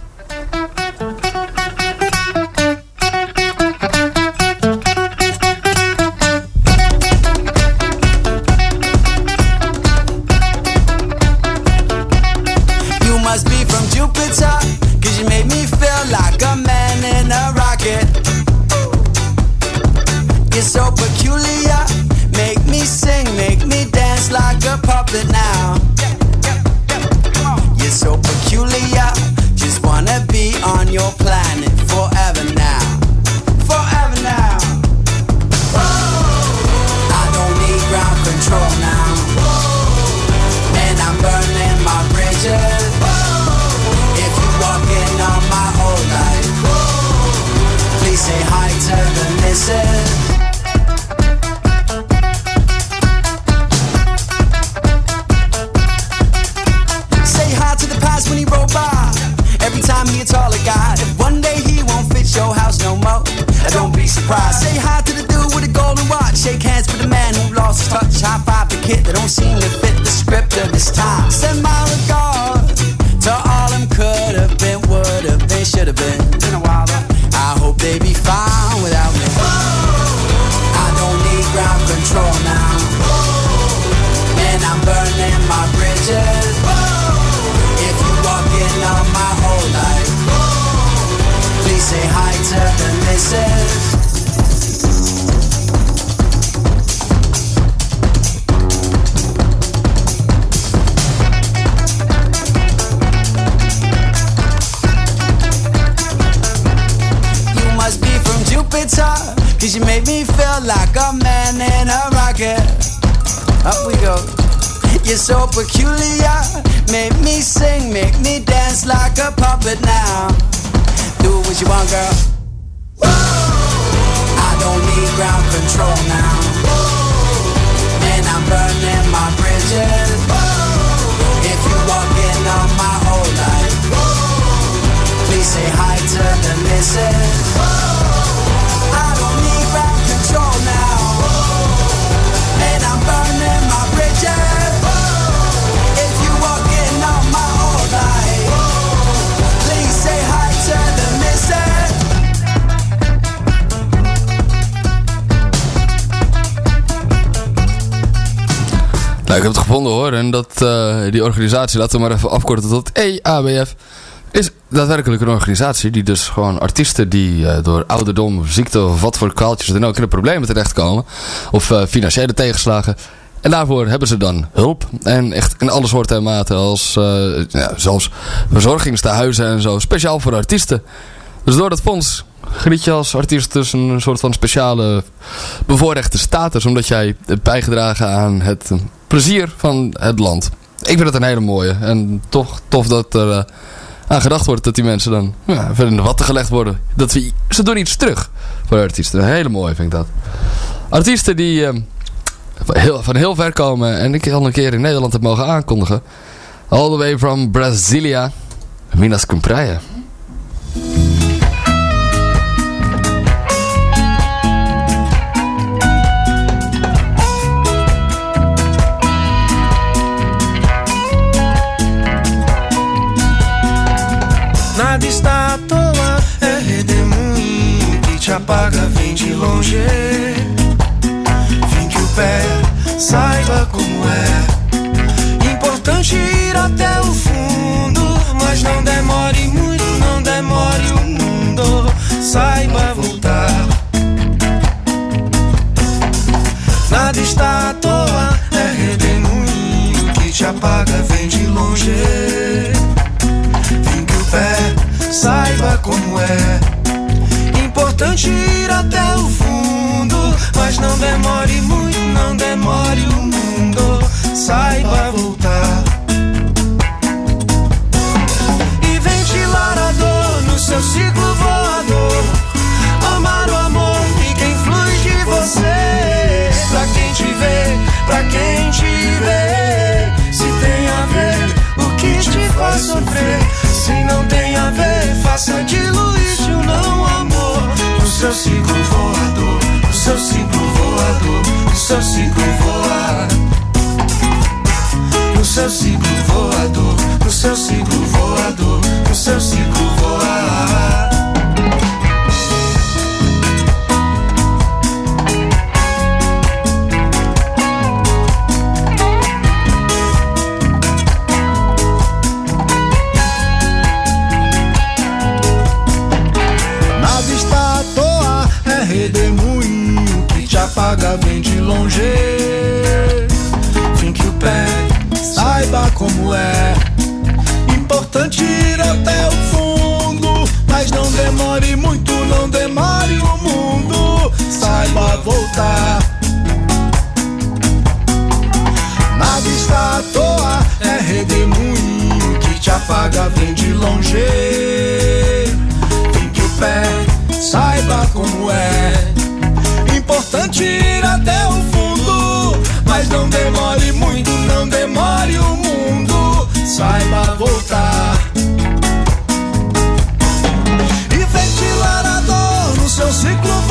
Dat, eh, die organisatie, laten we maar even afkorten tot EABF. Is daadwerkelijk een organisatie die dus gewoon artiesten die eh, door ouderdom, ziekte of wat voor kwaaltjes dan ook in de problemen terechtkomen. Of eh, financiële tegenslagen. En daarvoor hebben ze dan hulp. En echt in alle soorten en maten. Als eh, ja, zelfs verzorgingstehuizen en zo. Speciaal voor artiesten. Dus door dat fonds geniet je als artiest dus een soort van speciale bevoorrechte status. Omdat jij hebt bijgedragen aan het plezier van het land. Ik vind het een hele mooie. En toch tof dat er eh, aan gedacht wordt dat die mensen dan ja, even in de watten gelegd worden. Dat ze doen iets terug voor artiesten. Hele mooi vind ik dat. Artiesten die eh, van, heel, van heel ver komen en ik al een keer in Nederland heb mogen aankondigen. All the way from Brasilia. Minas Compraia. apaga, vem de longe. Vem que o pé saiba como é. Importante ir até o fundo, mas não demore muito, não demore o mundo. Saiba voltar. Nada está à toa, é redemoinho que te apaga, vem de longe. Vem que o pé saiba como é. Importante ir até o fundo, mas não demore muito, não demore o mundo. Saiba voltar. E ventilar a dor no seu ciclo voador. Amar o amor e quem flui de você. Pra quem te vê, pra quem te vê. Se tem a ver, o que te faz sofrer. Se não tem a ver, faça diluir o não seu ciclo voador, no seu ciclo voador, no seu ciclo voar. No seu ciclo voador, no seu ciclo voador, no seu ciclo voar. Como é. Importante ir até o fundo, mas não demore muito, não demore o mundo. Saiba voltar. Nada está à toa, é redemoinho que te apaga, vem de longe. Fique o pé, saiba como é. Importante ir até o fundo, mas não demore muito, Saiba voltar. E ventilar a dor no seu ciclo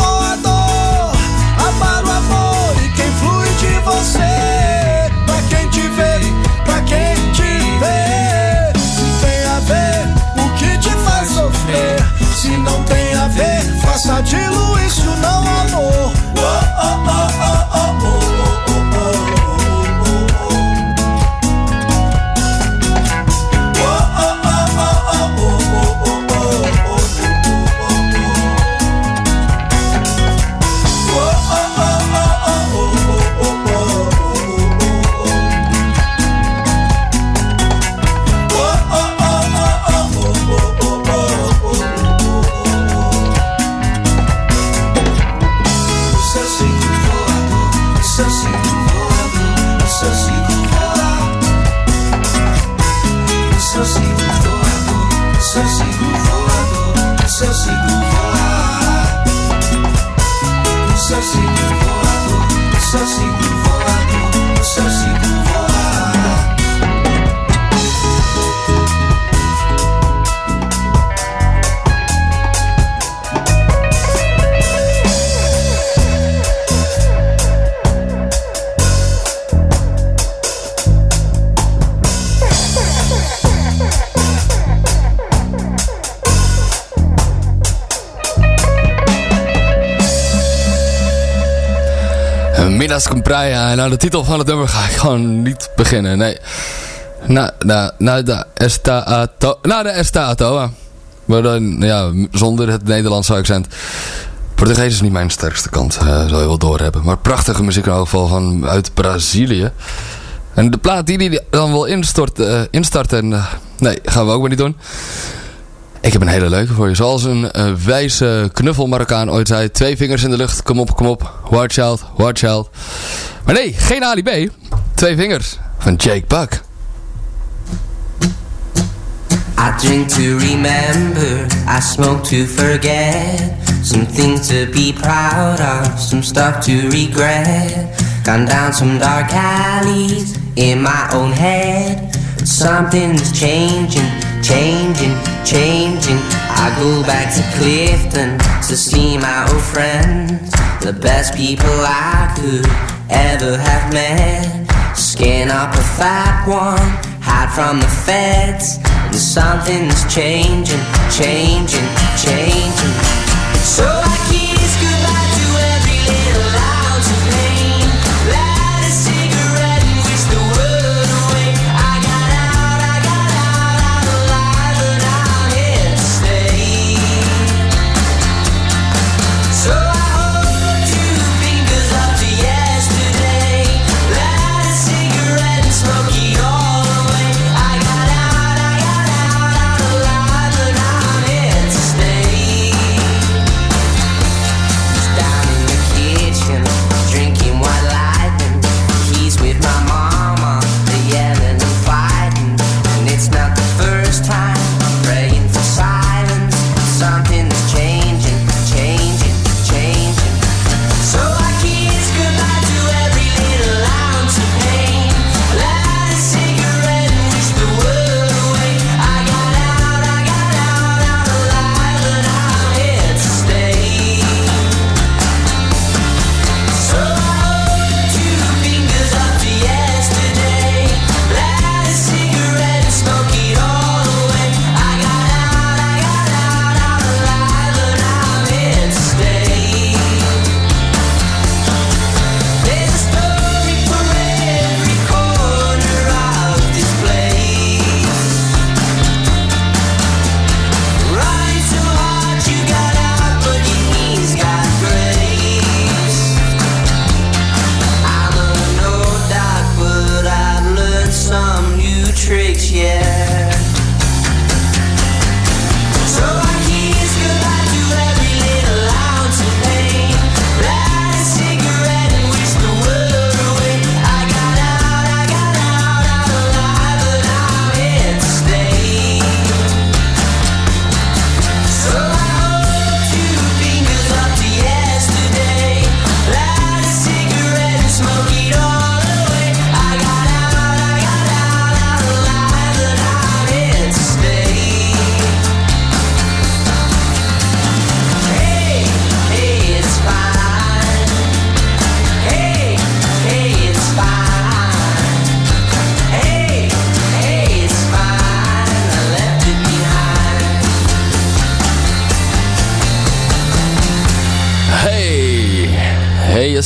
Midas Compraya. Nou, de titel van het nummer ga ik gewoon niet beginnen. Nee. Na, na, na de esta ato, na de. Maar dan, ja, zonder het Nederlandse accent. Portugees is niet mijn sterkste kant, eh zou je wel doorhebben. Maar prachtige muziek in elk geval van uit Brazilië. En de plaat die die dan wil instort, eh, instarten, eh, nee, gaan we ook maar niet doen. Ik heb een hele leuke voor je. Zoals een eh, wijze knuffel Marokkaan ooit zei. Twee vingers in de lucht, kom op, kom op. Watch out, watch out. Maar nee, geen Ali. Twee vingers van Jake Buck. I drink to remember, I smoke to forget. Some things to be proud of, some stuff to regret. Gone down some dark alleys in my own head. Something's changing, changing, changing. I go back to Clifton to see my old friends. The best people I could ever have met. Skin up a fat one, hide from the feds. And something's changing, changing, changing. So I kiss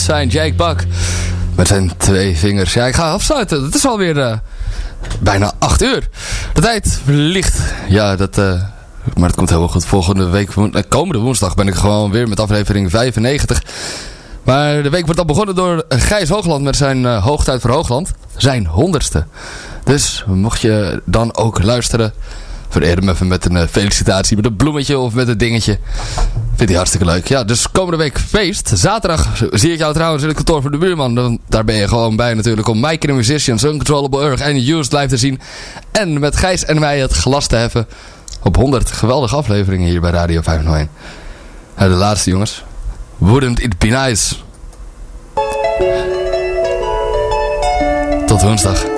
zijn Jake Buck. Met zijn twee vingers. Ja, ik ga afsluiten. Het is alweer eh, bijna acht uur. De tijd vliegt. Ja, dat... eh, maar het komt helemaal goed. Volgende week, eh, komende woensdag ben ik gewoon weer met aflevering 95. Maar de week wordt al begonnen door Gijs Hoogland met zijn Hoogtijd voor Hoogland. Zijn honderdste. Dus mocht je dan ook luisteren... Vereer hem even met een eh, felicitatie, met een bloemetje of met een dingetje. Vindt hij hartstikke leuk. Ja, dus komende week feest. Zaterdag zie ik jou trouwens in het kantoor voor de buurman. Daar ben je gewoon bij natuurlijk om Mike the Musicians, Uncontrollable Urg en Used live te zien. En met Gijs en mij het glas te heffen op 100 geweldige afleveringen hier bij Radio 501. En de laatste jongens. Wouldn't it be nice? Tot woensdag.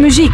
Dit